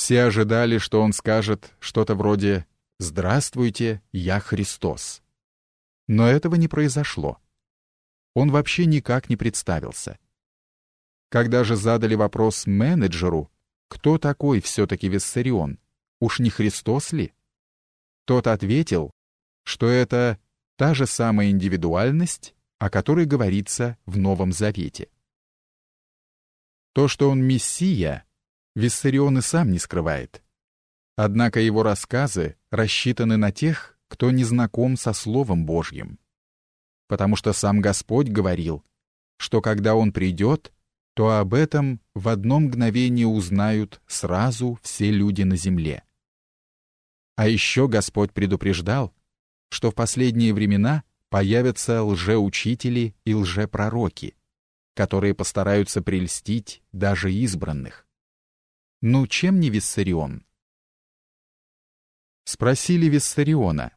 Все ожидали, что он скажет что-то вроде «Здравствуйте, я Христос». Но этого не произошло. Он вообще никак не представился. Когда же задали вопрос менеджеру, кто такой все-таки Виссарион, уж не Христос ли? Тот ответил, что это та же самая индивидуальность, о которой говорится в Новом Завете. То, что он Мессия, Виссарион и сам не скрывает. Однако его рассказы рассчитаны на тех, кто не знаком со Словом Божьим. Потому что сам Господь говорил, что когда Он придет, то об этом в одно мгновение узнают сразу все люди на земле. А еще Господь предупреждал, что в последние времена появятся лжеучители и лжепророки, которые постараются прельстить даже избранных. Ну, чем не Виссарион? Спросили Виссариона,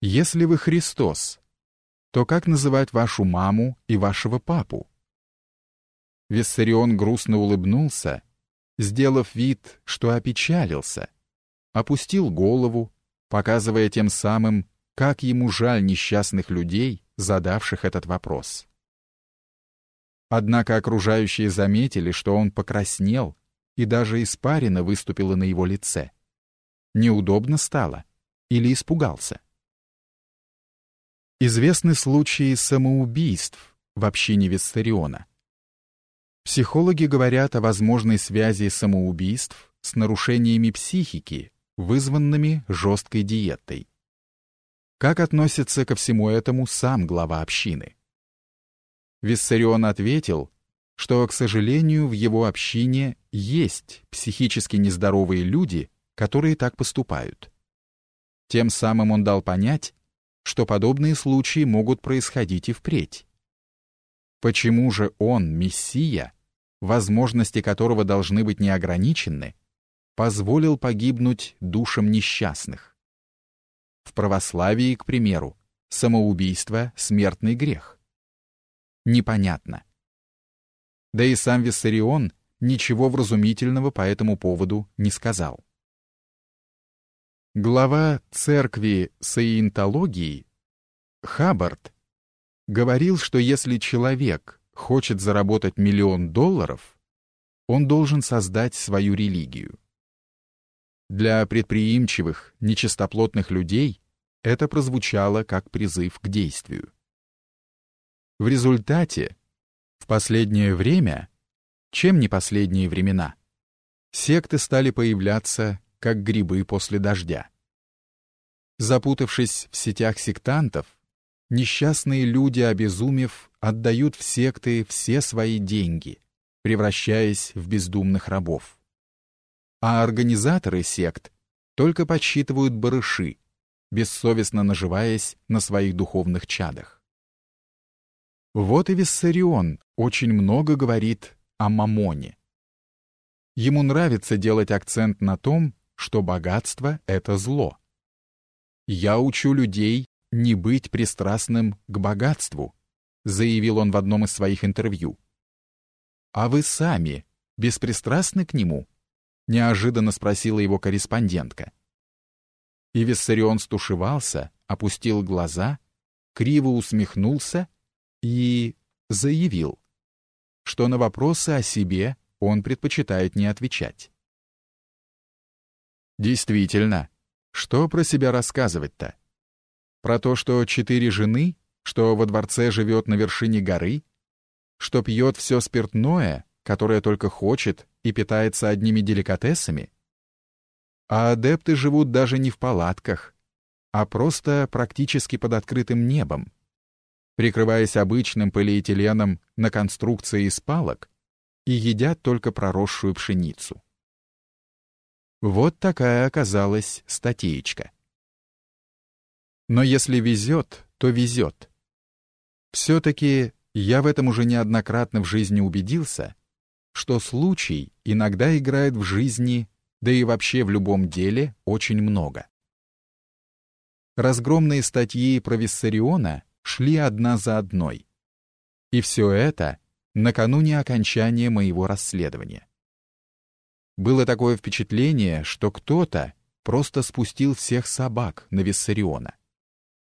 «Если вы Христос, то как называть вашу маму и вашего папу?» Виссарион грустно улыбнулся, сделав вид, что опечалился, опустил голову, показывая тем самым, как ему жаль несчастных людей, задавших этот вопрос. Однако окружающие заметили, что он покраснел, и даже испарина выступила на его лице. Неудобно стало или испугался? Известны случаи самоубийств в общине Виссариона. Психологи говорят о возможной связи самоубийств с нарушениями психики, вызванными жесткой диетой. Как относится ко всему этому сам глава общины? Виссарион ответил, что, к сожалению, в его общине есть психически нездоровые люди, которые так поступают. Тем самым он дал понять, что подобные случаи могут происходить и впредь. Почему же он, Мессия, возможности которого должны быть неограничены, позволил погибнуть душам несчастных? В православии, к примеру, самоубийство — смертный грех непонятно. Да и сам Виссарион ничего вразумительного по этому поводу не сказал. Глава церкви саентологии Хаббард говорил, что если человек хочет заработать миллион долларов, он должен создать свою религию. Для предприимчивых, нечистоплотных людей это прозвучало как призыв к действию. В результате, последнее время, чем не последние времена, секты стали появляться, как грибы после дождя. Запутавшись в сетях сектантов, несчастные люди, обезумев, отдают в секты все свои деньги, превращаясь в бездумных рабов. А организаторы сект только подсчитывают барыши, бессовестно наживаясь на своих духовных чадах. Вот и Виссарион очень много говорит о мамоне. Ему нравится делать акцент на том, что богатство — это зло. «Я учу людей не быть пристрастным к богатству», заявил он в одном из своих интервью. «А вы сами беспристрастны к нему?» неожиданно спросила его корреспондентка. И Виссарион стушевался, опустил глаза, криво усмехнулся и заявил, что на вопросы о себе он предпочитает не отвечать. Действительно, что про себя рассказывать-то? Про то, что четыре жены, что во дворце живет на вершине горы, что пьет все спиртное, которое только хочет, и питается одними деликатесами? А адепты живут даже не в палатках, а просто практически под открытым небом, прикрываясь обычным полиэтиленом на конструкции из палок, и едят только проросшую пшеницу. Вот такая оказалась статейка. Но если везет, то везет. Все-таки я в этом уже неоднократно в жизни убедился, что случай иногда играет в жизни, да и вообще в любом деле, очень много. Разгромные статьи про Виссариона шли одна за одной. И все это накануне окончания моего расследования. Было такое впечатление, что кто-то просто спустил всех собак на Виссариона.